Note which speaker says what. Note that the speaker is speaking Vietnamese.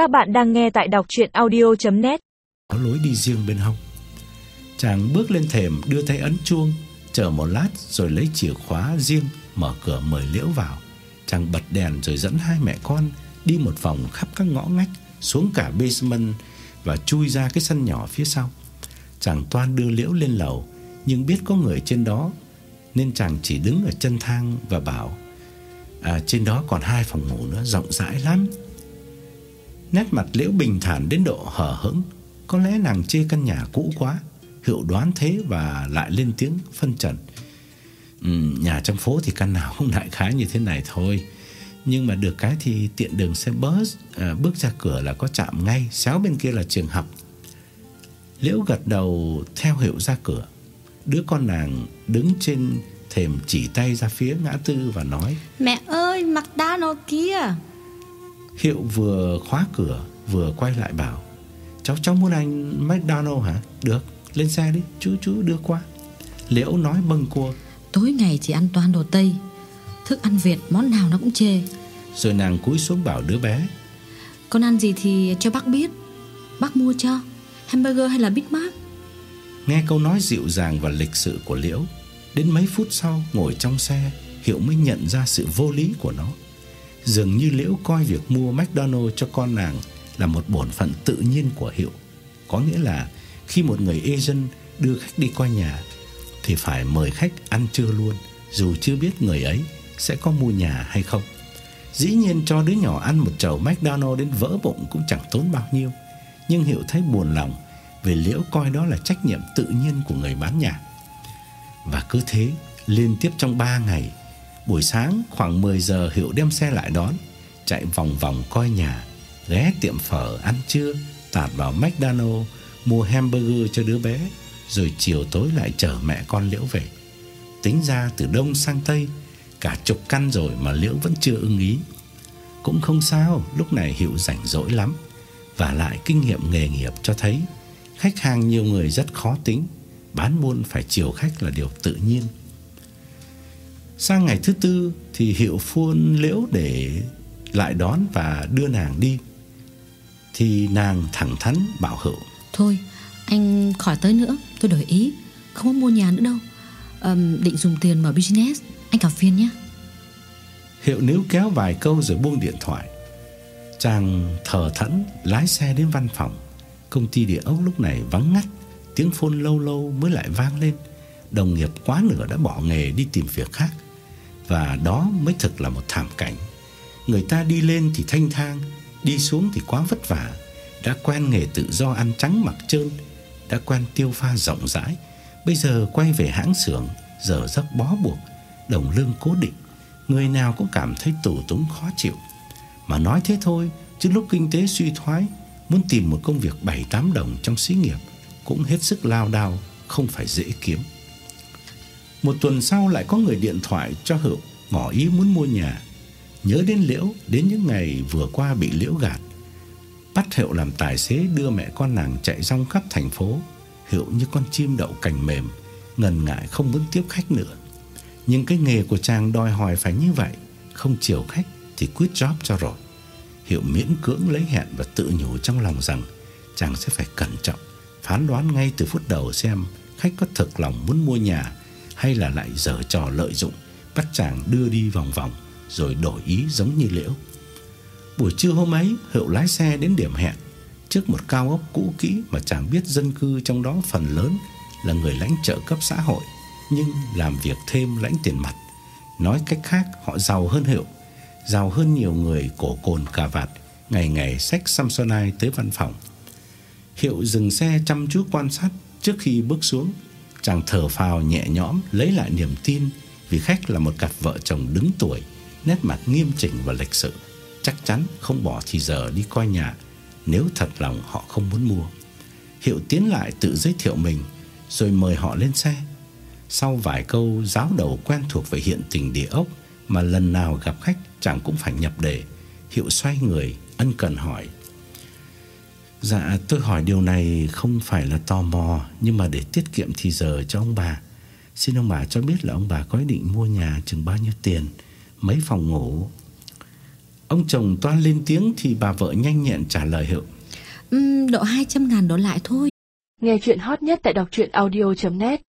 Speaker 1: Các bạn đang nghe tại đọc chuyện audio.net
Speaker 2: Có lối đi riêng bên hông. Chàng bước lên thềm, đưa tay ấn chuông, Chờ một lát rồi lấy chìa khóa riêng, Mở cửa mời Liễu vào. Chàng bật đèn rồi dẫn hai mẹ con Đi một vòng khắp các ngõ ngách, Xuống cả basement Và chui ra cái sân nhỏ phía sau. Chàng toan đưa Liễu lên lầu, Nhưng biết có người trên đó, Nên chàng chỉ đứng ở chân thang và bảo À trên đó còn hai phòng ngủ nữa, Rộng rãi lắm. Nét mặt Liễu bình thản đến độ hờ hững. Có lẽ nàng chê căn nhà cũ quá Hiệu đoán thế và lại lên tiếng phân trần. Ừ, Nhà trong phố thì căn nào cũng đại khái như thế này thôi. Nhưng mà được cái thì tiện đường xe bus à, Bước ra cửa là có chạm ngay Xéo bên kia là trường học. Liễu gật đầu theo Hiệu ra cửa. Đứa con nàng đứng trên thềm chỉ tay ra phía ngã tư và nói
Speaker 3: Mẹ ơi, McDonald kia.
Speaker 2: Hiệu vừa khóa cửa Vừa quay lại bảo Cháu cháu muốn anh McDonald hả? Được lên xe đi chú chú đưa qua. Liễu nói bâng cua
Speaker 3: Tối ngày chỉ ăn toàn đồ Tây Thức ăn Việt món nào nó cũng chê.
Speaker 2: Rồi nàng cúi xuống bảo đứa bé
Speaker 3: Con ăn gì thì cho bác biết Bác mua cho Hamburger hay là Big Mac?
Speaker 2: Nghe câu nói dịu dàng và lịch sự của Liễu Đến mấy phút sau ngồi trong xe Hiệu mới nhận ra sự vô lý của nó Dường như Liễu coi việc mua McDonald cho con nàng Là một bổn phận tự nhiên của Hiệu. Có nghĩa là khi một người agent đưa khách đi qua nhà, Thì phải mời khách ăn trưa luôn, Dù chưa biết người ấy sẽ có mua nhà hay không. Dĩ nhiên cho đứa nhỏ ăn một chầu McDonald đến vỡ bụng cũng chẳng tốn bao nhiêu. Nhưng Hiệu thấy buồn lòng Vì Liễu coi đó là trách nhiệm tự nhiên của người bán nhà. Và cứ thế, liên tiếp trong 3 ngày Buổi sáng khoảng 10 giờ, Hiệu đem xe lại đón. Chạy vòng vòng coi nhà, Ghé tiệm phở ăn trưa, Tạt vào McDonalds Mua hamburger cho đứa bé, Rồi chiều tối lại chở mẹ con Liễu về. Tính ra từ đông sang tây, Cả chục căn rồi mà Liễu vẫn chưa ưng ý. Cũng không sao, Lúc này Hiệu rảnh rỗi lắm. Và lại kinh nghiệm nghề nghiệp cho thấy, Khách hàng nhiều người rất khó tính, Bán buôn phải chiều khách là điều tự nhiên. Sang ngày thứ tư Thì Hiệu phun Liễu để lại đón và đưa nàng đi. Thì nàng thẳng thắn bảo Hữu
Speaker 3: Thôi anh khỏi tới nữa Tôi đổi ý Không có mua nhà nữa đâu. Um, Định dùng tiền mở business Anh cảm phiền nhé.
Speaker 2: Hiệu níu kéo vài câu rồi buông điện thoại. Chàng thở thẫn Lái xe đến văn phòng. Công ty địa ốc lúc này vắng ngắt Tiếng phone lâu lâu mới lại vang lên. Đồng nghiệp quá nửa đã bỏ nghề đi tìm việc khác và đó mới thực là một thảm cảnh. Người ta đi lên thì thanh thang, Đi xuống thì quá vất vả. Đã quen nghề tự do ăn trắng mặc trơn, Đã quen tiêu pha rộng rãi. Bây giờ quay về hãng xưởng, Giờ giấc bó buộc, Đồng lương cố định. Người nào cũng cảm thấy tủ túng khó chịu. Mà nói thế thôi, Chứ lúc kinh tế suy thoái, Muốn tìm một công việc 7-8 đồng trong xí nghiệp Cũng hết sức lao đao, Không phải dễ kiếm. Một tuần sau lại có người điện thoại cho Hữu Ngỏ ý muốn mua nhà. Nhớ đến Liễu, Đến những ngày vừa qua bị Liễu gạt. Bắt Hiệu làm tài xế đưa mẹ con nàng chạy rong khắp thành phố. Hiệu như con chim đậu cành mềm, Ngần ngại không muốn tiếp khách nữa. Nhưng cái nghề của chàng đòi hỏi phải như vậy, Không chiều khách thì quyết job cho rồi. Hiệu miễn cưỡng lấy hẹn và tự nhủ trong lòng rằng Chàng sẽ phải cẩn trọng, Phán đoán ngay từ phút đầu xem Khách có thực lòng muốn mua nhà hay là lại dở trò lợi dụng, Bắt chàng đưa đi vòng vòng, Rồi đổi ý giống như liễu. Buổi trưa hôm ấy Hiệu lái xe đến điểm hẹn. Trước một cao ốc cũ kỹ Mà chàng biết dân cư trong đó phần lớn Là người lãnh trợ cấp xã hội, Nhưng làm việc thêm lãnh tiền mặt. Nói cách khác, họ giàu hơn Hiệu Giàu hơn nhiều người cổ cồn cà vạt, Ngày ngày xách Samsonite tới văn phòng. Hiệu dừng xe chăm chú quan sát Trước khi bước xuống. Chàng thở phào nhẹ nhõm, Lấy lại niềm tin Vì khách là một cặp vợ chồng đứng tuổi, Nét mặt nghiêm chỉnh và lịch sự. Chắc chắn không bỏ thì giờ đi coi nhà, Nếu thật lòng họ không muốn mua. Hiệu tiến lại tự giới thiệu mình, Rồi mời họ lên xe. Sau vài câu giáo đầu quen thuộc về hiện tình địa ốc Mà lần nào gặp khách chàng cũng phải nhập đề, Hiệu xoay người, ân cần hỏi Dạ tôi hỏi điều này không phải là tò mò Nhưng mà để tiết kiệm thì giờ cho ông bà. Xin ông bà cho biết là ông bà có ý định mua nhà chừng bao nhiêu tiền? Mấy phòng ngủ? Ông chồng toan lên tiếng thì bà vợ nhanh nhẹn trả lời Hiệu.
Speaker 3: um, Độ 200 ngàn đổ lại thôi.
Speaker 1: Nghe chuyện hot nhất tại đọc truyện audio.net